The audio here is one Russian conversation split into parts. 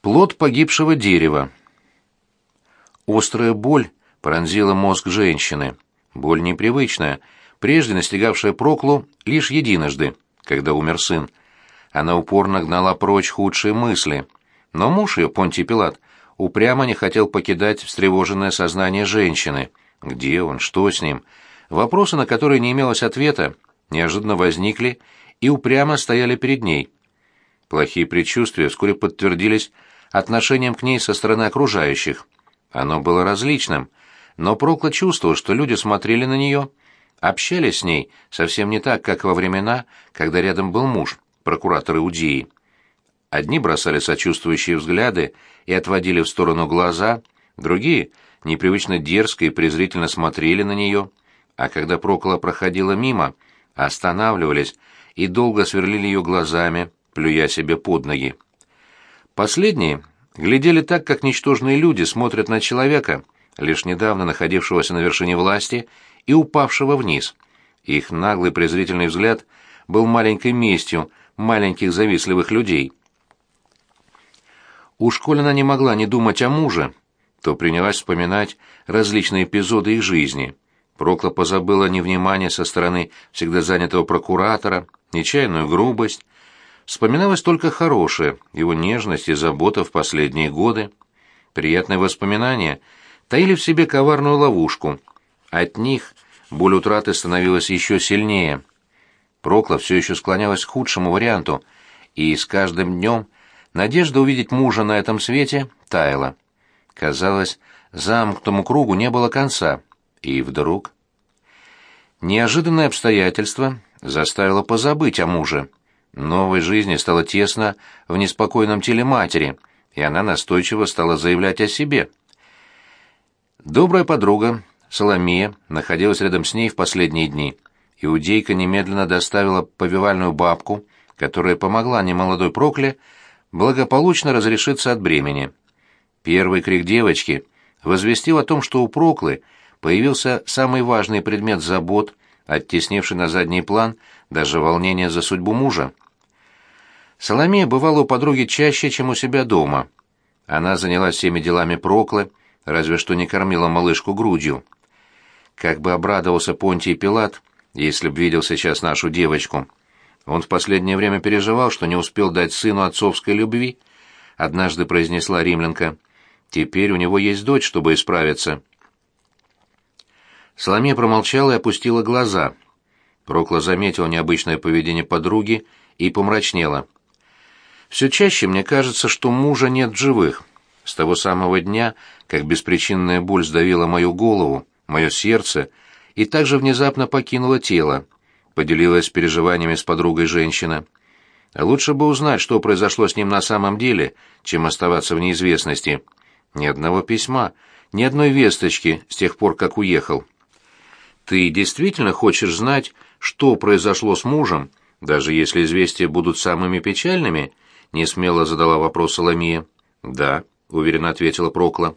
Плод погибшего дерева. Острая боль пронзила мозг женщины. Боль непривычная, прежде настигавшая Проклу лишь единожды, когда умер сын. Она упорно гнала прочь худшие мысли. Но муж ее, Понтий Пилат, упрямо не хотел покидать встревоженное сознание женщины. Где он? Что с ним? Вопросы, на которые не имелось ответа, неожиданно возникли и упрямо стояли перед ней. Плохие предчувствия вскоре подтвердились отношением к ней со стороны окружающих. Оно было различным, но Прокла чувствовал, что люди смотрели на нее, общались с ней совсем не так, как во времена, когда рядом был муж, прокуратор Иудеи. Одни бросали сочувствующие взгляды и отводили в сторону глаза, другие непривычно дерзко и презрительно смотрели на нее, а когда Прокла проходила мимо, останавливались и долго сверлили ее глазами, плюя себе под ноги. Последние глядели так, как ничтожные люди смотрят на человека, лишь недавно находившегося на вершине власти и упавшего вниз. Их наглый презрительный взгляд был маленькой местью маленьких завистливых людей. Уж коль она не могла не думать о муже, то принялась вспоминать различные эпизоды их жизни. Прокла позабыла невнимание со стороны всегда занятого прокуратора, нечаянную грубость, Вспоминалось только хорошее, его нежность и забота в последние годы. Приятные воспоминания таили в себе коварную ловушку. От них боль утраты становилась еще сильнее. Прокла все еще склонялась к худшему варианту, и с каждым днем надежда увидеть мужа на этом свете таяла. Казалось, замкнутому кругу не было конца. И вдруг... Неожиданное обстоятельство заставило позабыть о муже. Новой жизни стало тесно в неспокойном теле матери, и она настойчиво стала заявлять о себе. Добрая подруга, Соломия, находилась рядом с ней в последние дни. Иудейка немедленно доставила повивальную бабку, которая помогла немолодой Прокле благополучно разрешиться от бремени. Первый крик девочки возвестил о том, что у Проклы появился самый важный предмет забот, оттеснивший на задний план даже волнение за судьбу мужа. Соломея бывала у подруги чаще, чем у себя дома. Она занялась всеми делами Проклы, разве что не кормила малышку грудью. Как бы обрадовался Понтий Пилат, если б видел сейчас нашу девочку. Он в последнее время переживал, что не успел дать сыну отцовской любви. Однажды произнесла римлянка. «Теперь у него есть дочь, чтобы исправиться». Соломея промолчала и опустила глаза. Прокла заметила необычное поведение подруги и помрачнела. Все чаще мне кажется, что мужа нет живых. С того самого дня, как беспричинная боль сдавила мою голову, мое сердце, и также внезапно покинула тело, поделилась переживаниями с подругой женщина. Лучше бы узнать, что произошло с ним на самом деле, чем оставаться в неизвестности. Ни одного письма, ни одной весточки с тех пор, как уехал. Ты действительно хочешь знать, что произошло с мужем, даже если известия будут самыми печальными? — несмело задала вопрос Соломия. «Да», — уверенно ответила Прокла.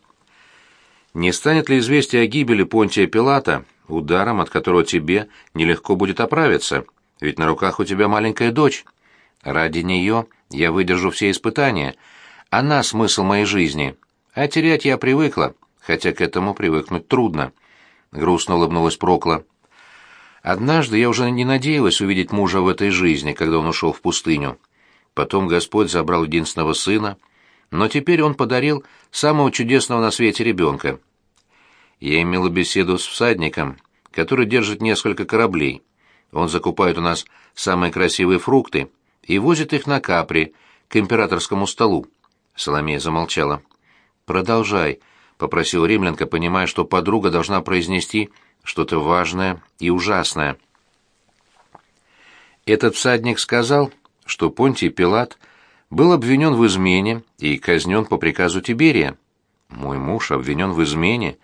«Не станет ли известие о гибели Понтия Пилата ударом, от которого тебе нелегко будет оправиться? Ведь на руках у тебя маленькая дочь. Ради нее я выдержу все испытания. Она — смысл моей жизни. А терять я привыкла, хотя к этому привыкнуть трудно». Грустно улыбнулась Прокла. «Однажды я уже не надеялась увидеть мужа в этой жизни, когда он ушел в пустыню. Потом Господь забрал единственного сына, но теперь он подарил самого чудесного на свете ребенка. Я имела беседу с всадником, который держит несколько кораблей. Он закупает у нас самые красивые фрукты и возит их на Капри, к императорскому столу. Соломея замолчала. «Продолжай», — попросил римлянка, понимая, что подруга должна произнести что-то важное и ужасное. Этот всадник сказал, что Понтий Пилат был обвинен в измене и казнен по приказу Тиберия. Мой муж обвинен в измене.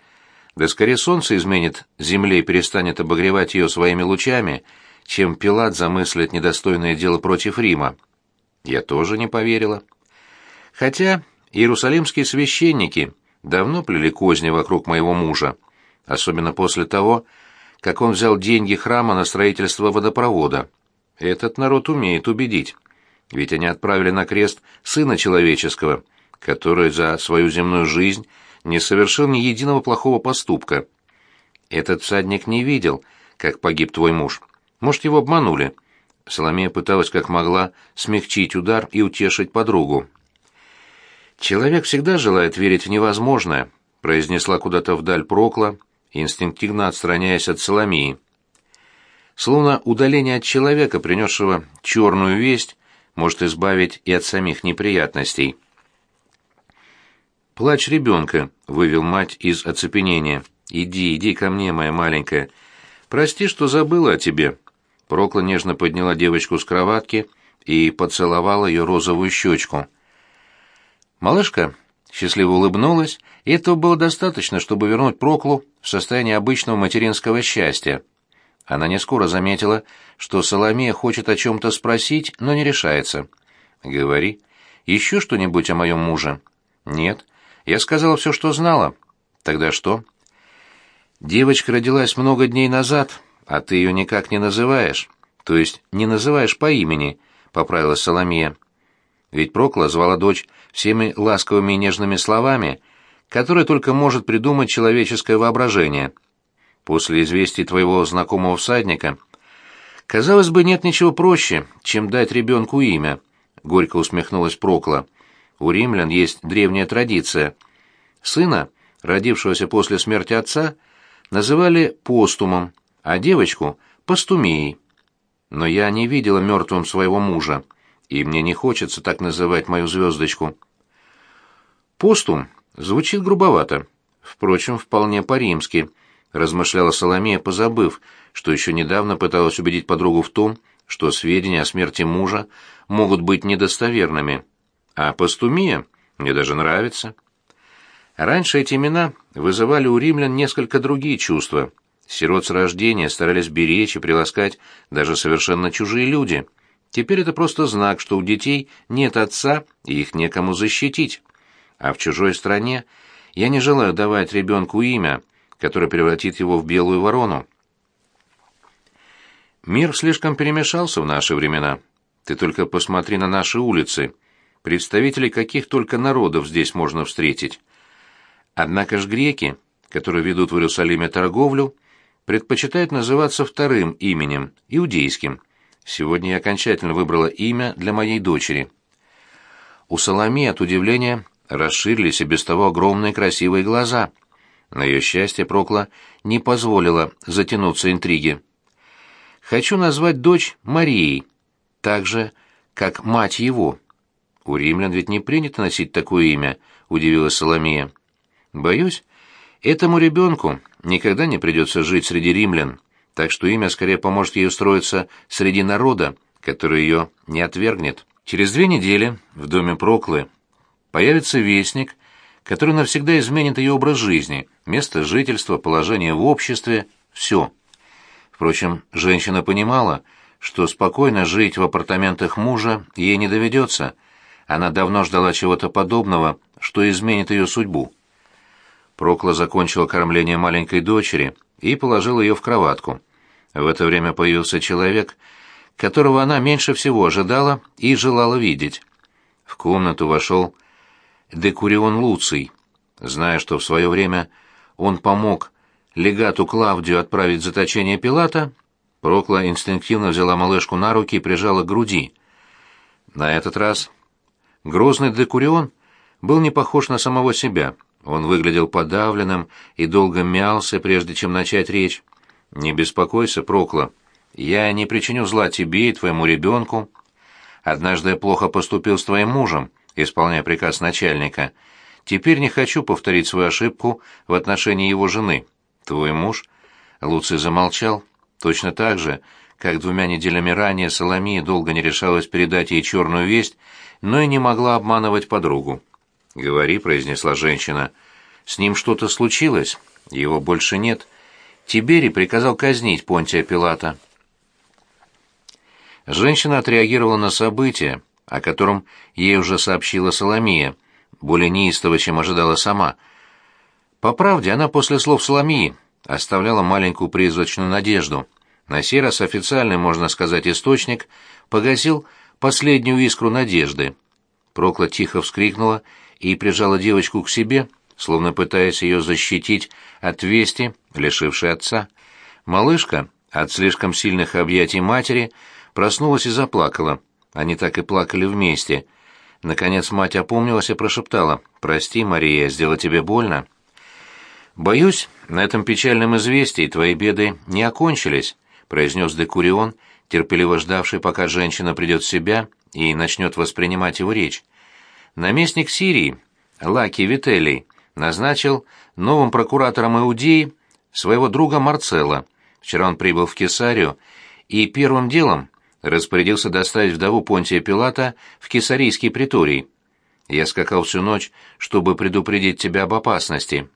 Да скорее солнце изменит земле и перестанет обогревать ее своими лучами, чем Пилат замыслит недостойное дело против Рима. Я тоже не поверила. Хотя иерусалимские священники давно плели козни вокруг моего мужа, особенно после того, как он взял деньги храма на строительство водопровода. Этот народ умеет убедить. Ведь они отправили на крест Сына Человеческого, который за свою земную жизнь не совершил ни единого плохого поступка. Этот всадник не видел, как погиб твой муж. Может, его обманули?» Соломея пыталась как могла смягчить удар и утешить подругу. «Человек всегда желает верить в невозможное», — произнесла куда-то вдаль Прокла, инстинктивно отстраняясь от Соломии. Словно удаление от человека, принесшего черную весть, может избавить и от самих неприятностей. «Плач ребенка», — вывел мать из оцепенения. «Иди, иди ко мне, моя маленькая. Прости, что забыла о тебе». Прокла нежно подняла девочку с кроватки и поцеловала ее розовую щечку. Малышка счастливо улыбнулась, и этого было достаточно, чтобы вернуть Проклу в состояние обычного материнского счастья. Она не скоро заметила, что Соломея хочет о чем-то спросить, но не решается. «Говори. Еще что-нибудь о моем муже?» «Нет. Я сказала все, что знала». «Тогда что?» «Девочка родилась много дней назад, а ты ее никак не называешь. То есть не называешь по имени», — поправилась Соломея. Ведь Прокла звала дочь всеми ласковыми и нежными словами, которые только может придумать человеческое воображение. После известий твоего знакомого всадника, казалось бы, нет ничего проще, чем дать ребенку имя, — горько усмехнулась Прокла. У римлян есть древняя традиция. Сына, родившегося после смерти отца, называли постумом, а девочку — постумией. Но я не видела мертвым своего мужа и мне не хочется так называть мою звездочку. Постум звучит грубовато, впрочем, вполне по-римски, размышляла Соломея, позабыв, что еще недавно пыталась убедить подругу в том, что сведения о смерти мужа могут быть недостоверными. А постумия мне даже нравится. Раньше эти имена вызывали у римлян несколько другие чувства. Сирот с рождения старались беречь и приласкать даже совершенно чужие люди — Теперь это просто знак, что у детей нет отца, и их некому защитить. А в чужой стране я не желаю давать ребенку имя, которое превратит его в белую ворону. Мир слишком перемешался в наши времена. Ты только посмотри на наши улицы. Представителей каких только народов здесь можно встретить. Однако ж греки, которые ведут в Иерусалиме торговлю, предпочитают называться вторым именем, иудейским – Сегодня я окончательно выбрала имя для моей дочери. У Соломи от удивления расширились и без того огромные красивые глаза. На ее счастье Прокла не позволила затянуться интриги. «Хочу назвать дочь Марией, так же, как мать его». «У римлян ведь не принято носить такое имя», — удивилась Соломия. «Боюсь, этому ребенку никогда не придется жить среди римлян так что имя скорее поможет ей устроиться среди народа, который ее не отвергнет. Через две недели в доме Проклы появится вестник, который навсегда изменит ее образ жизни, место жительства, положение в обществе, все. Впрочем, женщина понимала, что спокойно жить в апартаментах мужа ей не доведется. Она давно ждала чего-то подобного, что изменит ее судьбу. Прокла закончила кормление маленькой дочери и положила ее в кроватку. В это время появился человек, которого она меньше всего ожидала и желала видеть. В комнату вошел Декурион Луций. Зная, что в свое время он помог легату Клавдию отправить заточение Пилата, Прокла инстинктивно взяла малышку на руки и прижала к груди. На этот раз грозный Декурион был не похож на самого себя. Он выглядел подавленным и долго мялся, прежде чем начать речь. «Не беспокойся, Прокла. Я не причиню зла тебе и твоему ребенку. Однажды я плохо поступил с твоим мужем, исполняя приказ начальника. Теперь не хочу повторить свою ошибку в отношении его жены. Твой муж...» Луций замолчал, точно так же, как двумя неделями ранее Соломия долго не решалась передать ей черную весть, но и не могла обманывать подругу. «Говори», — произнесла женщина. «С ним что-то случилось? Его больше нет». Тиберий приказал казнить Понтия Пилата. Женщина отреагировала на событие, о котором ей уже сообщила Соломия, более неистово, чем ожидала сама. По правде, она после слов Соломии оставляла маленькую призрачную надежду. На сей раз официальный, можно сказать, источник погасил последнюю искру надежды. Прокла тихо вскрикнула и прижала девочку к себе, словно пытаясь ее защитить от вести, лишившей отца. Малышка от слишком сильных объятий матери проснулась и заплакала. Они так и плакали вместе. Наконец мать опомнилась и прошептала «Прости, Мария, я сделала тебе больно». «Боюсь, на этом печальном известии твои беды не окончились», — произнес Декурион, терпеливо ждавший, пока женщина придет в себя и начнет воспринимать его речь. Наместник Сирии, Лаки Вителий, назначил новым прокуратором Иудеи своего друга Марцела. Вчера он прибыл в Кесарию и первым делом распорядился доставить вдову Понтия Пилата в Кесарийский приторий. Я скакал всю ночь, чтобы предупредить тебя об опасности.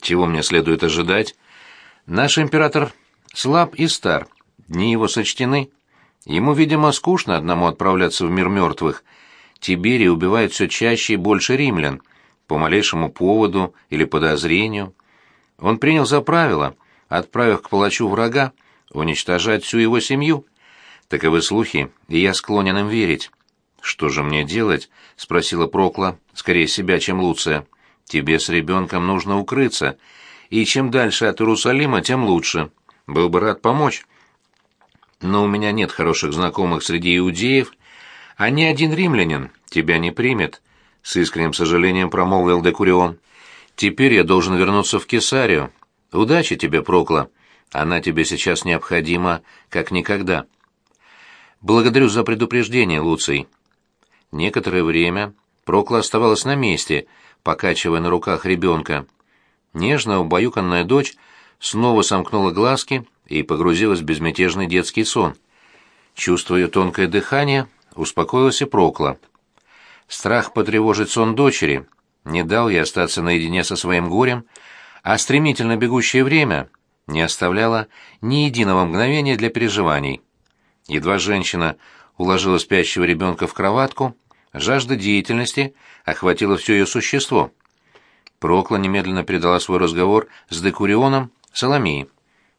Чего мне следует ожидать? Наш император слаб и стар, дни его сочтены. Ему, видимо, скучно одному отправляться в мир мертвых. Тиберий убивает все чаще и больше римлян, по малейшему поводу или подозрению. Он принял за правило, отправив к палачу врага, уничтожать всю его семью. Таковы слухи, и я склонен им верить. «Что же мне делать?» — спросила Прокла, скорее себя, чем Луция. «Тебе с ребенком нужно укрыться, и чем дальше от Иерусалима, тем лучше. Был бы рад помочь» но у меня нет хороших знакомых среди иудеев, а ни один римлянин тебя не примет, — с искренним сожалением промолвил Декурион. Теперь я должен вернуться в Кесарию. Удачи тебе, Прокла. Она тебе сейчас необходима, как никогда. Благодарю за предупреждение, Луций. Некоторое время Прокла оставалась на месте, покачивая на руках ребенка. Нежная, убаюканная дочь снова сомкнула глазки и погрузилась в безмятежный детский сон. Чувствуя тонкое дыхание, успокоилась и Прокла. Страх потревожить сон дочери не дал ей остаться наедине со своим горем, а стремительно бегущее время не оставляло ни единого мгновения для переживаний. Едва женщина уложила спящего ребенка в кроватку, жажда деятельности охватила все ее существо. Прокла немедленно передала свой разговор с Декурионом Соломии.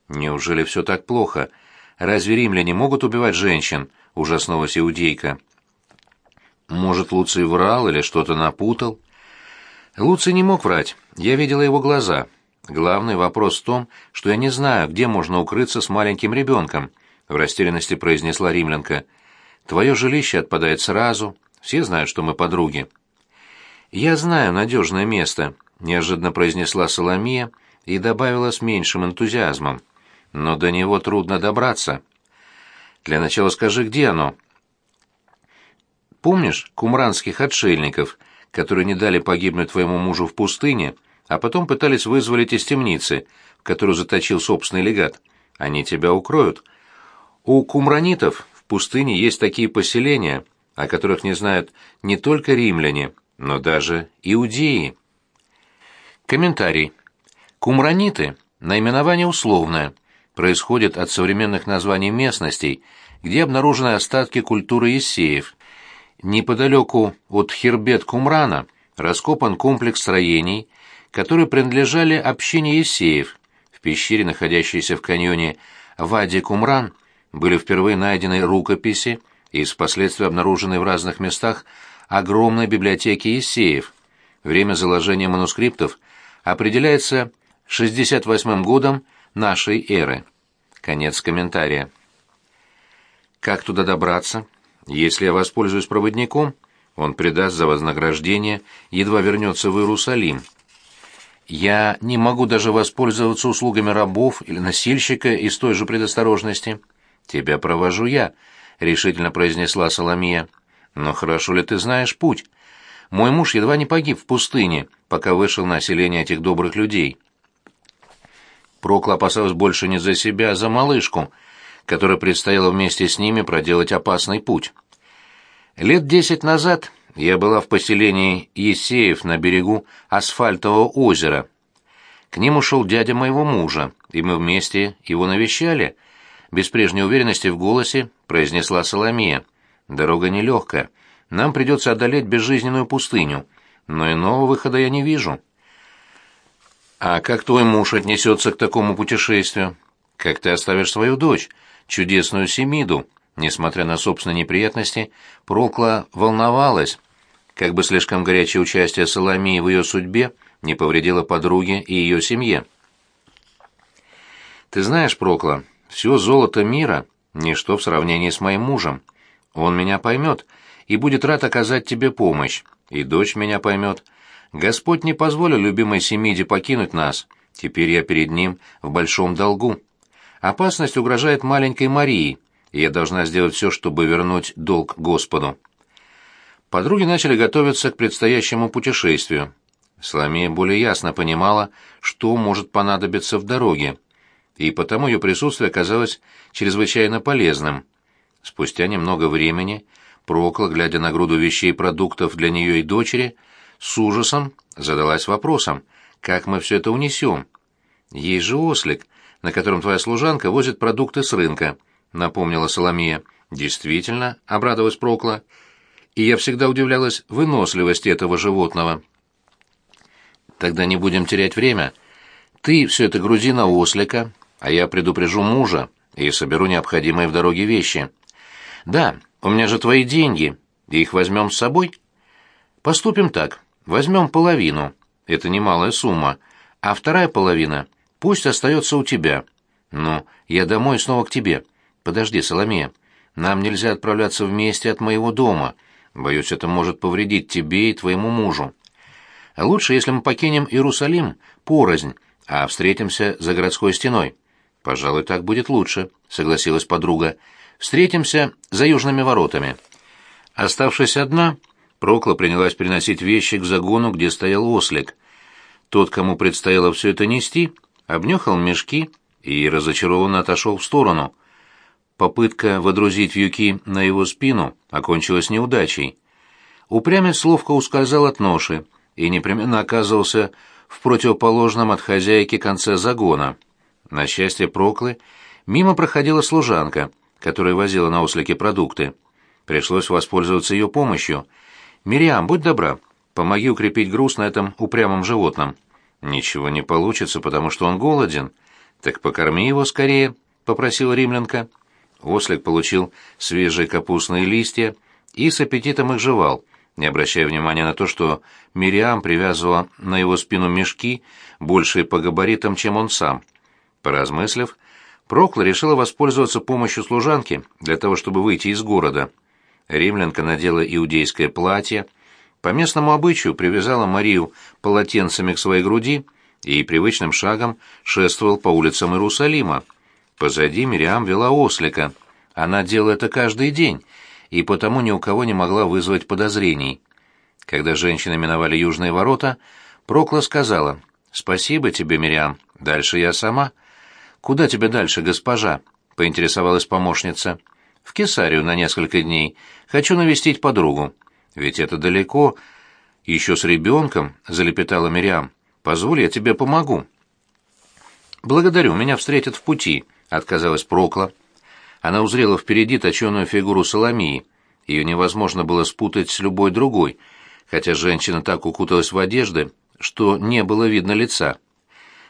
«Неужели все так плохо? Разве римляне могут убивать женщин?» — ужаснулась иудейка. «Может, Луций врал или что-то напутал?» Луций не мог врать, я видела его глаза. Главный вопрос в том, что я не знаю, где можно укрыться с маленьким ребенком, — в растерянности произнесла римлянка. «Твое жилище отпадает сразу, все знают, что мы подруги». «Я знаю надежное место», — неожиданно произнесла Соломия и добавила с меньшим энтузиазмом но до него трудно добраться. Для начала скажи, где оно? Помнишь кумранских отшельников, которые не дали погибнуть твоему мужу в пустыне, а потом пытались вызволить из темницы, в которую заточил собственный легат? Они тебя укроют. У кумранитов в пустыне есть такие поселения, о которых не знают не только римляне, но даже иудеи. Комментарий. Кумраниты – наименование условное – происходит от современных названий местностей, где обнаружены остатки культуры Ессеев. Неподалеку от Хербет-Кумрана раскопан комплекс строений, которые принадлежали общине Ессеев. В пещере, находящейся в каньоне Вади-Кумран, были впервые найдены рукописи и впоследствии обнаружены в разных местах огромной библиотеки Ессеев. Время заложения манускриптов определяется 68 годом нашей эры. Конец комментария. Как туда добраться? Если я воспользуюсь проводником, он придаст за вознаграждение, едва вернется в Иерусалим. Я не могу даже воспользоваться услугами рабов или носильщика из той же предосторожности. Тебя провожу я, решительно произнесла Соломия. Но хорошо ли ты знаешь путь? Мой муж едва не погиб в пустыне, пока вышел на селение этих добрых людей. Прокла опасалась больше не за себя, а за малышку, которая предстояло вместе с ними проделать опасный путь. Лет десять назад я была в поселении Есеев на берегу асфальтового озера. К ним ушел дядя моего мужа, и мы вместе его навещали. Без прежней уверенности в голосе произнесла Соломия. «Дорога нелегкая. Нам придется одолеть безжизненную пустыню, но иного выхода я не вижу». А как твой муж отнесется к такому путешествию? Как ты оставишь свою дочь, чудесную Семиду? Несмотря на собственные неприятности, Прокла волновалась. Как бы слишком горячее участие Соломии в ее судьбе не повредило подруге и ее семье. «Ты знаешь, Прокла, все золото мира — ничто в сравнении с моим мужем. Он меня поймет и будет рад оказать тебе помощь, и дочь меня поймет. Господь не позволил любимой Семиде покинуть нас, теперь я перед ним в большом долгу. Опасность угрожает маленькой Марии, и я должна сделать все, чтобы вернуть долг Господу». Подруги начали готовиться к предстоящему путешествию. Соломея более ясно понимала, что может понадобиться в дороге, и потому ее присутствие оказалось чрезвычайно полезным. Спустя немного времени Прокла, глядя на груду вещей и продуктов для нее и дочери, с ужасом задалась вопросом, как мы все это унесем. «Есть же ослик, на котором твоя служанка возит продукты с рынка», — напомнила Соломия. «Действительно», — обрадовалась Прокла, — и я всегда удивлялась выносливости этого животного. Тогда не будем терять время. Ты все это грузи на ослика, а я предупрежу мужа и соберу необходимые в дороге вещи. Да, у меня же твои деньги, и их возьмем с собой. Поступим так, возьмем половину, это немалая сумма, а вторая половина пусть остается у тебя. Ну, я домой снова к тебе. Подожди, Соломея, нам нельзя отправляться вместе от моего дома — Боюсь, это может повредить тебе и твоему мужу. Лучше, если мы покинем Иерусалим порознь, а встретимся за городской стеной. Пожалуй, так будет лучше, согласилась подруга. Встретимся за южными воротами. Оставшись одна, Прокла принялась приносить вещи к загону, где стоял ослик. Тот, кому предстояло все это нести, обнюхал мешки и разочарованно отошел в сторону — Попытка водрузить вьюки на его спину окончилась неудачей. Упрямец ловко ускользал от ноши и непременно оказывался в противоположном от хозяйки конце загона. На счастье Проклы, мимо проходила служанка, которая возила на ослике продукты. Пришлось воспользоваться ее помощью. «Мириам, будь добра, помоги укрепить груз на этом упрямом животном». «Ничего не получится, потому что он голоден». «Так покорми его скорее», — попросила римлянка. Ослик получил свежие капустные листья и с аппетитом их жевал, не обращая внимания на то, что Мириам привязывала на его спину мешки, большие по габаритам, чем он сам. Поразмыслив, Прокла решила воспользоваться помощью служанки для того, чтобы выйти из города. Римлянка надела иудейское платье, по местному обычаю привязала Марию полотенцами к своей груди и привычным шагом шествовал по улицам Иерусалима. Позади Мириам вела ослика. Она делала это каждый день, и потому ни у кого не могла вызвать подозрений. Когда женщины миновали южные ворота, Прокла сказала, «Спасибо тебе, Мириам, дальше я сама». «Куда тебе дальше, госпожа?» — поинтересовалась помощница. «В Кесарию на несколько дней. Хочу навестить подругу». «Ведь это далеко. Еще с ребенком», — залепетала Мириам. «Позволь, я тебе помогу». «Благодарю, меня встретят в пути», — отказалась Прокла. Она узрела впереди точеную фигуру Соломии. Ее невозможно было спутать с любой другой, хотя женщина так укуталась в одежды, что не было видно лица.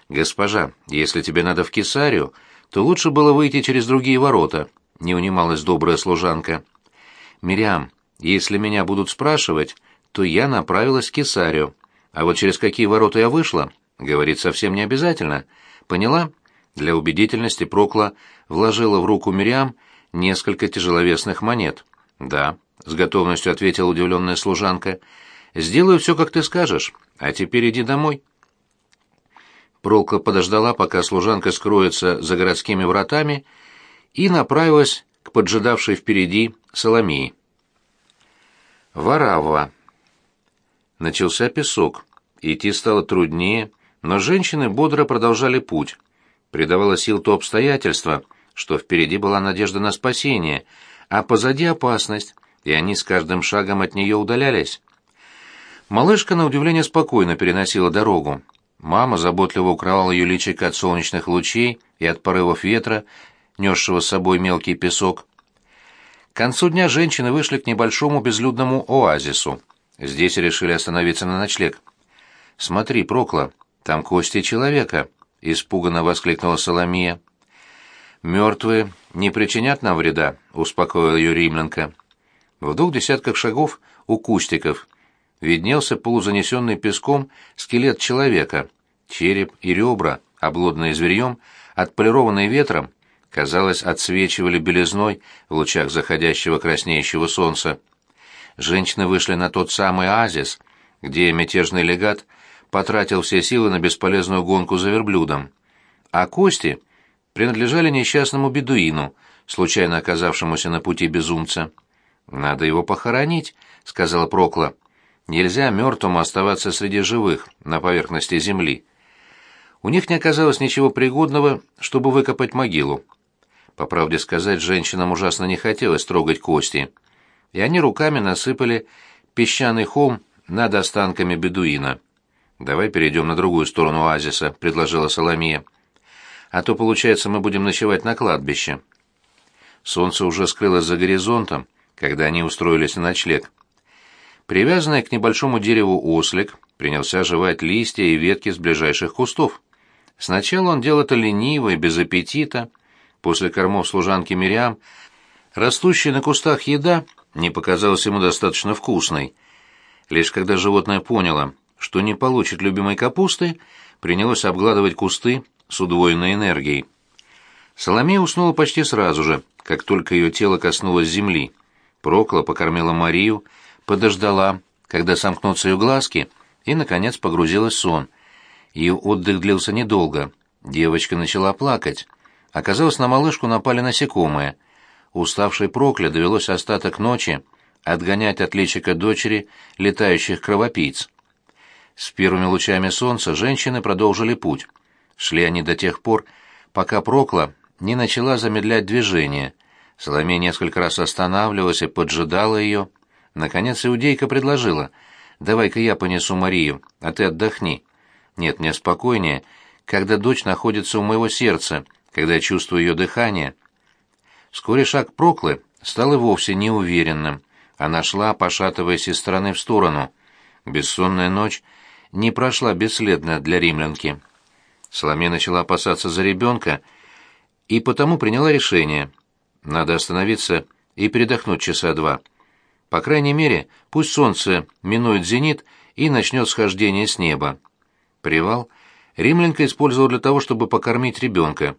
«Госпожа, если тебе надо в Кесарию, то лучше было выйти через другие ворота», — не унималась добрая служанка. «Мириам, если меня будут спрашивать, то я направилась в Кесарию, а вот через какие ворота я вышла, говорить совсем не обязательно. Поняла?» Для убедительности Прокла вложила в руку Мириам несколько тяжеловесных монет. «Да», — с готовностью ответила удивленная служанка, — «сделаю все, как ты скажешь, а теперь иди домой». Прокла подождала, пока служанка скроется за городскими вратами, и направилась к поджидавшей впереди Соломии. Варавва. Начался песок. Идти стало труднее, но женщины бодро продолжали путь придавало сил то обстоятельство, что впереди была надежда на спасение, а позади опасность, и они с каждым шагом от нее удалялись. Малышка, на удивление, спокойно переносила дорогу. Мама заботливо укрывала ее личико от солнечных лучей и от порывов ветра, несшего с собой мелкий песок. К концу дня женщины вышли к небольшому безлюдному оазису. Здесь решили остановиться на ночлег. «Смотри, Прокла, там кости человека», — испуганно воскликнула Соломия. «Мертвые не причинят нам вреда», — успокоила ее римлянка. В двух десятках шагов у кустиков виднелся полузанесенный песком скелет человека. Череп и ребра, облодные зверьем, отполированные ветром, казалось, отсвечивали белизной в лучах заходящего краснеющего солнца. Женщины вышли на тот самый оазис, где мятежный легат потратил все силы на бесполезную гонку за верблюдом. А кости принадлежали несчастному бедуину, случайно оказавшемуся на пути безумца. «Надо его похоронить», — сказала Прокла. «Нельзя мертвому оставаться среди живых, на поверхности земли». У них не оказалось ничего пригодного, чтобы выкопать могилу. По правде сказать, женщинам ужасно не хотелось трогать кости, и они руками насыпали песчаный холм над останками бедуина. «Давай перейдем на другую сторону оазиса», — предложила Соломия. «А то, получается, мы будем ночевать на кладбище». Солнце уже скрылось за горизонтом, когда они устроились на ночлег. Привязанный к небольшому дереву ослик принялся жевать листья и ветки с ближайших кустов. Сначала он делал это лениво и без аппетита. После кормов служанки Мириам растущая на кустах еда не показалась ему достаточно вкусной. Лишь когда животное поняло, что не получит любимой капусты, принялось обгладывать кусты с удвоенной энергией. Соломея уснула почти сразу же, как только ее тело коснулось земли. Прокла покормила Марию, подождала, когда сомкнутся ее глазки, и, наконец, погрузилась в сон. Ее отдых длился недолго. Девочка начала плакать. Оказалось, на малышку напали насекомые. Уставшей Прокле довелось остаток ночи отгонять от личика дочери летающих кровопийц. С первыми лучами солнца женщины продолжили путь. Шли они до тех пор, пока Прокла не начала замедлять движение. Соломея несколько раз останавливалась и поджидала ее. Наконец иудейка предложила, «Давай-ка я понесу Марию, а ты отдохни». «Нет, мне спокойнее, когда дочь находится у моего сердца, когда я чувствую ее дыхание». Вскоре шаг Проклы стал и вовсе неуверенным. Она шла, пошатываясь из стороны в сторону. Бессонная ночь не прошла бесследно для римлянки. Соломея начала опасаться за ребенка, и потому приняла решение. Надо остановиться и передохнуть часа два. По крайней мере, пусть солнце минует зенит и начнет схождение с неба. Привал римлянка использовала для того, чтобы покормить ребенка.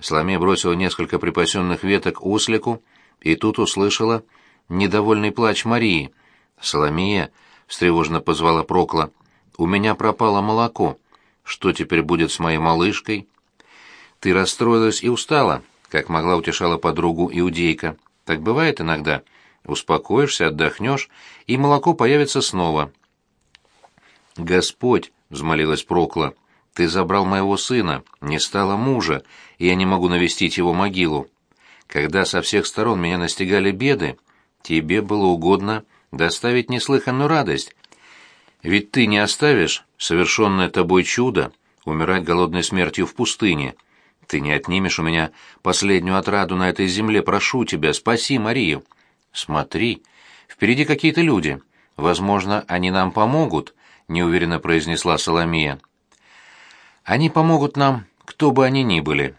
Соломея бросила несколько припасенных веток ослику, и тут услышала недовольный плач Марии. «Соломея», — встревоженно позвала Прокла, — «у меня пропало молоко. Что теперь будет с моей малышкой?» «Ты расстроилась и устала», — как могла утешала подругу иудейка. «Так бывает иногда. Успокоишься, отдохнешь, и молоко появится снова». «Господь», — взмолилась Прокла, — «ты забрал моего сына, не стало мужа, и я не могу навестить его могилу. Когда со всех сторон меня настигали беды, тебе было угодно доставить неслыханную радость. Ведь ты не оставишь совершенное тобой чудо умирать голодной смертью в пустыне. Ты не отнимешь у меня последнюю отраду на этой земле, прошу тебя, спаси Марию. Смотри, впереди какие-то люди. Возможно, они нам помогут, неуверенно произнесла Соломия. Они помогут нам, кто бы они ни были.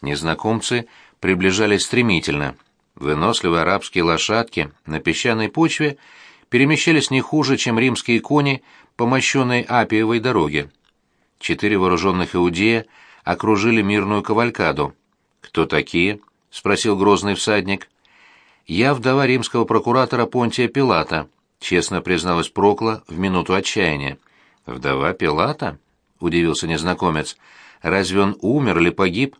Незнакомцы приближались стремительно. Выносливые арабские лошадки на песчаной почве перемещались не хуже, чем римские кони по мощенной Апиевой дороге. Четыре вооруженных иудея окружили мирную кавалькаду. «Кто такие?» — спросил грозный всадник. «Я вдова римского прокуратора Понтия Пилата», — честно призналась Прокла в минуту отчаяния. «Вдова Пилата?» — удивился незнакомец. «Разве он умер или погиб?»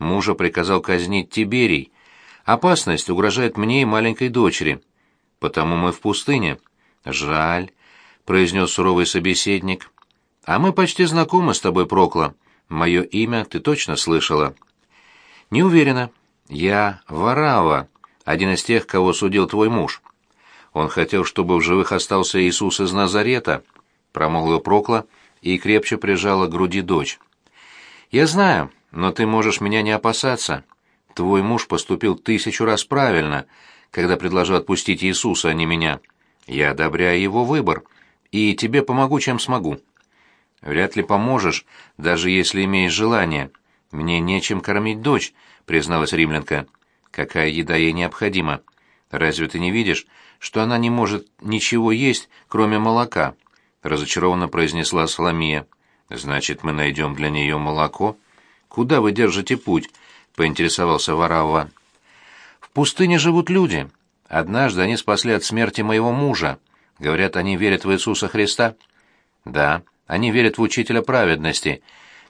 Мужа приказал казнить Тиберий. Опасность угрожает мне и маленькой дочери. Потому мы в пустыне. Жаль, произнес суровый собеседник. А мы почти знакомы с тобой, Прокла. Мое имя ты точно слышала. Не уверена. Я Варава, один из тех, кого судил твой муж. Он хотел, чтобы в живых остался Иисус из Назарета, промолвила Прокла и крепче прижала к груди дочь. Я знаю, но ты можешь меня не опасаться. Твой муж поступил тысячу раз правильно, когда предложил отпустить Иисуса, а не меня. Я одобряю его выбор, и тебе помогу, чем смогу. Вряд ли поможешь, даже если имеешь желание. Мне нечем кормить дочь, призналась римлянка. Какая еда ей необходима? Разве ты не видишь, что она не может ничего есть, кроме молока?» — разочарованно произнесла Соломия. «Значит, мы найдем для нее молоко?» «Куда вы держите путь?» — поинтересовался Варава. «В пустыне живут люди. Однажды они спасли от смерти моего мужа. Говорят, они верят в Иисуса Христа?» «Да, они верят в Учителя праведности,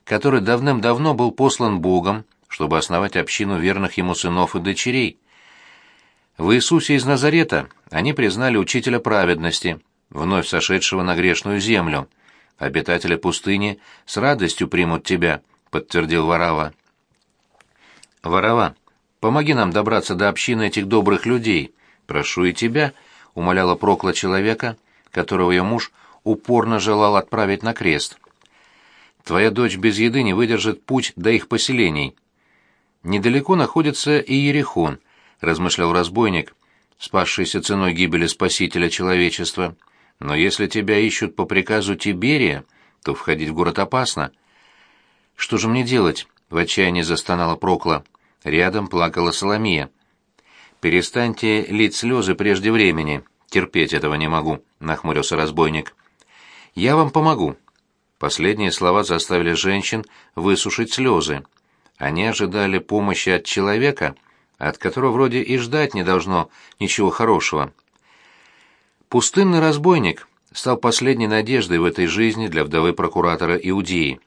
который давным-давно был послан Богом, чтобы основать общину верных ему сынов и дочерей. В Иисусе из Назарета они признали Учителя праведности, вновь сошедшего на грешную землю. Обитатели пустыни с радостью примут тебя, подтвердил Варава. Варава, помоги нам добраться до общины этих добрых людей. Прошу и тебя, умоляла Прокла человека, которого ее муж упорно желал отправить на крест. Твоя дочь без еды не выдержит путь до их поселений. Недалеко находится и Ерехон, размышлял разбойник, спасшийся ценой гибели спасителя человечества. Но если тебя ищут по приказу Тиберия, то входить в город опасно. Что же мне делать? в отчаянии застонала Прокла. Рядом плакала Соломия. Перестаньте лить слезы прежде времени. Терпеть этого не могу, нахмурился разбойник. Я вам помогу. Последние слова заставили женщин высушить слезы. Они ожидали помощи от человека, от которого вроде и ждать не должно ничего хорошего. Пустынный разбойник стал последней надеждой в этой жизни для вдовы прокуратора Иудеи.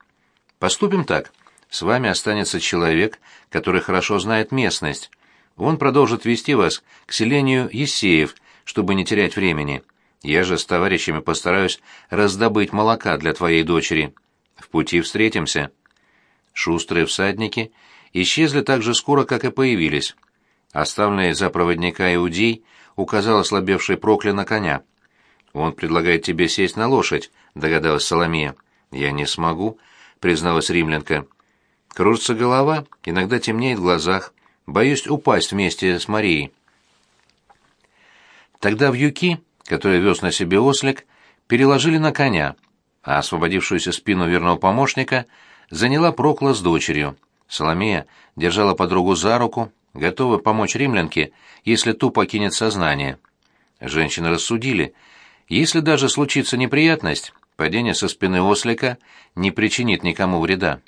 Поступим так. С вами останется человек, который хорошо знает местность. Он продолжит вести вас к селению Есеев, чтобы не терять времени. Я же с товарищами постараюсь раздобыть молока для твоей дочери. В пути встретимся. Шустрые всадники исчезли так же скоро, как и появились. Оставленный за проводника иудей указал ослабевший прокля на коня. «Он предлагает тебе сесть на лошадь», — догадалась Соломия. «Я не смогу», — призналась римлянка. «Кружится голова, иногда темнеет в глазах. Боюсь упасть вместе с Марией». Тогда в юки, который вез на себе ослик, переложили на коня, а освободившуюся спину верного помощника — заняла Прокла с дочерью. Соломея держала подругу за руку, готовая помочь римлянке, если ту покинет сознание. Женщины рассудили, если даже случится неприятность, падение со спины ослика не причинит никому вреда.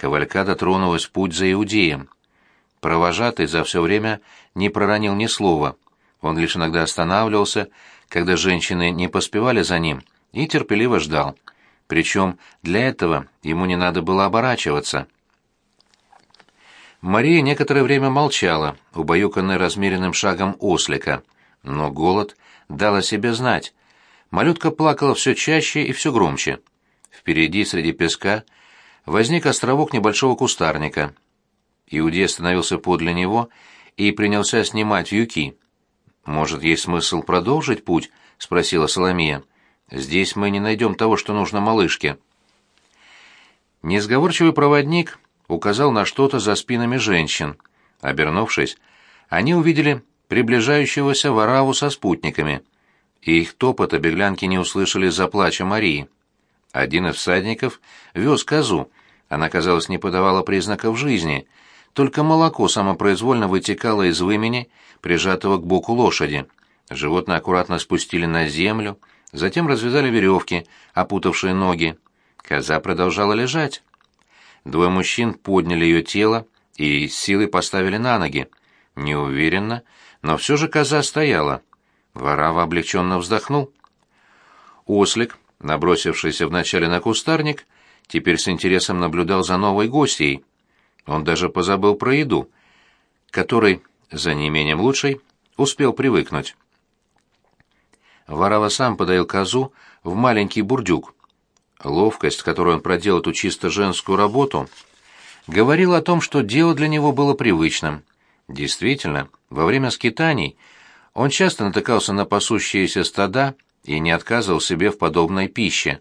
Кавалькада тронулась путь за Иудеем. Провожатый за все время не проронил ни слова. Он лишь иногда останавливался, когда женщины не поспевали за ним, и терпеливо ждал — причем для этого ему не надо было оборачиваться. Мария некоторое время молчала, убаюканная размеренным шагом ослика, но голод дал о себе знать. Малютка плакала все чаще и все громче. Впереди, среди песка, возник островок небольшого кустарника. Иудей остановился подле него и принялся снимать вьюки. «Может, есть смысл продолжить путь?» — спросила Соломия. Здесь мы не найдем того, что нужно малышке. Несговорчивый проводник указал на что-то за спинами женщин. Обернувшись, они увидели приближающегося вораву со спутниками, и их топота беглянки не услышали за плача Марии. Один из всадников вез козу, она, казалось, не подавала признаков жизни, только молоко самопроизвольно вытекало из вымени, прижатого к боку лошади. Животное аккуратно спустили на землю, Затем развязали веревки, опутавшие ноги. Коза продолжала лежать. Двое мужчин подняли ее тело и силой поставили на ноги. Неуверенно, но все же коза стояла. Ворава облегченно вздохнул. Ослик, набросившийся вначале на кустарник, теперь с интересом наблюдал за новой гостьей. Он даже позабыл про еду, которой, за неимением лучшей, успел привыкнуть. Варава сам подоил козу в маленький бурдюк. Ловкость, которой он проделал эту чисто женскую работу, говорила о том, что дело для него было привычным. Действительно, во время скитаний он часто натыкался на пасущиеся стада и не отказывал себе в подобной пище.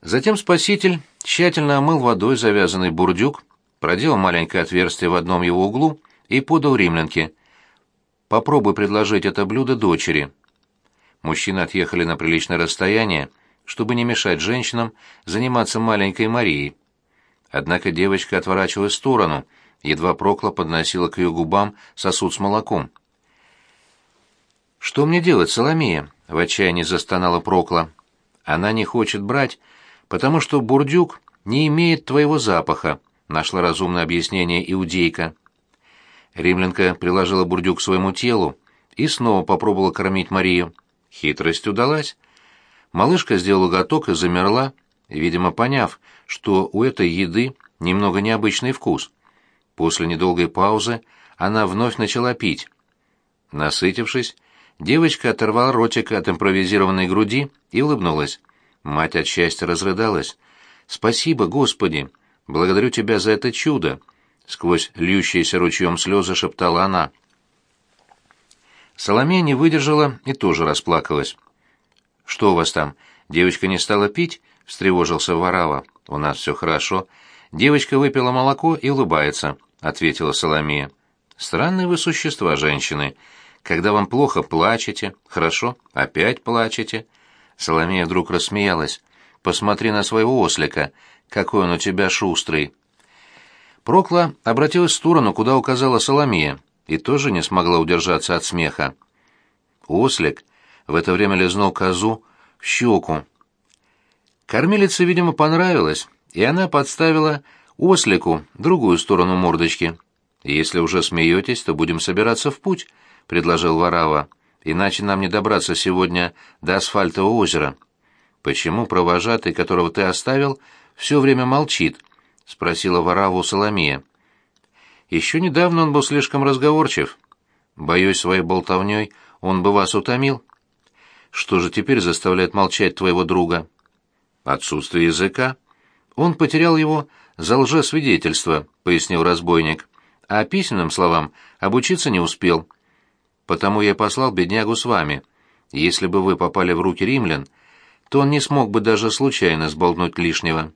Затем спаситель тщательно омыл водой завязанный бурдюк, проделал маленькое отверстие в одном его углу и подал римлянке. «Попробуй предложить это блюдо дочери», Мужчины отъехали на приличное расстояние, чтобы не мешать женщинам заниматься маленькой Марией. Однако девочка отворачивалась в сторону, едва Прокла подносила к ее губам сосуд с молоком. «Что мне делать, Соломея?» — в отчаянии застонала Прокла. «Она не хочет брать, потому что бурдюк не имеет твоего запаха», — нашла разумное объяснение иудейка. Римлянка приложила бурдюк к своему телу и снова попробовала кормить Марию. Хитрость удалась. Малышка сделала глоток и замерла, видимо, поняв, что у этой еды немного необычный вкус. После недолгой паузы она вновь начала пить. Насытившись, девочка оторвала ротик от импровизированной груди и улыбнулась. Мать от счастья разрыдалась. «Спасибо, Господи! Благодарю Тебя за это чудо!» Сквозь льющиеся ручьем слезы шептала она. Соломея не выдержала и тоже расплакалась. «Что у вас там? Девочка не стала пить?» — встревожился Варава. «У нас все хорошо. Девочка выпила молоко и улыбается», — ответила Соломея. «Странные вы существа, женщины. Когда вам плохо, плачете. Хорошо, опять плачете». Соломея вдруг рассмеялась. «Посмотри на своего ослика. Какой он у тебя шустрый». Прокла обратилась в сторону, куда указала Соломея, и тоже не смогла удержаться от смеха. Ослик в это время лизнул козу в щеку. Кормилице, видимо, понравилось, и она подставила ослику другую сторону мордочки. «Если уже смеетесь, то будем собираться в путь», — предложил Варава. «Иначе нам не добраться сегодня до асфальтового озера». «Почему провожатый, которого ты оставил, все время молчит?» — спросила Вараву Соломия. «Еще недавно он был слишком разговорчив. Боюсь, своей болтовней он бы вас утомил». «Что же теперь заставляет молчать твоего друга?» «Отсутствие языка. Он потерял его за лжесвидетельство», — пояснил разбойник. «А письменным словам обучиться не успел. Потому я послал беднягу с вами. Если бы вы попали в руки римлян, то он не смог бы даже случайно сболтнуть лишнего».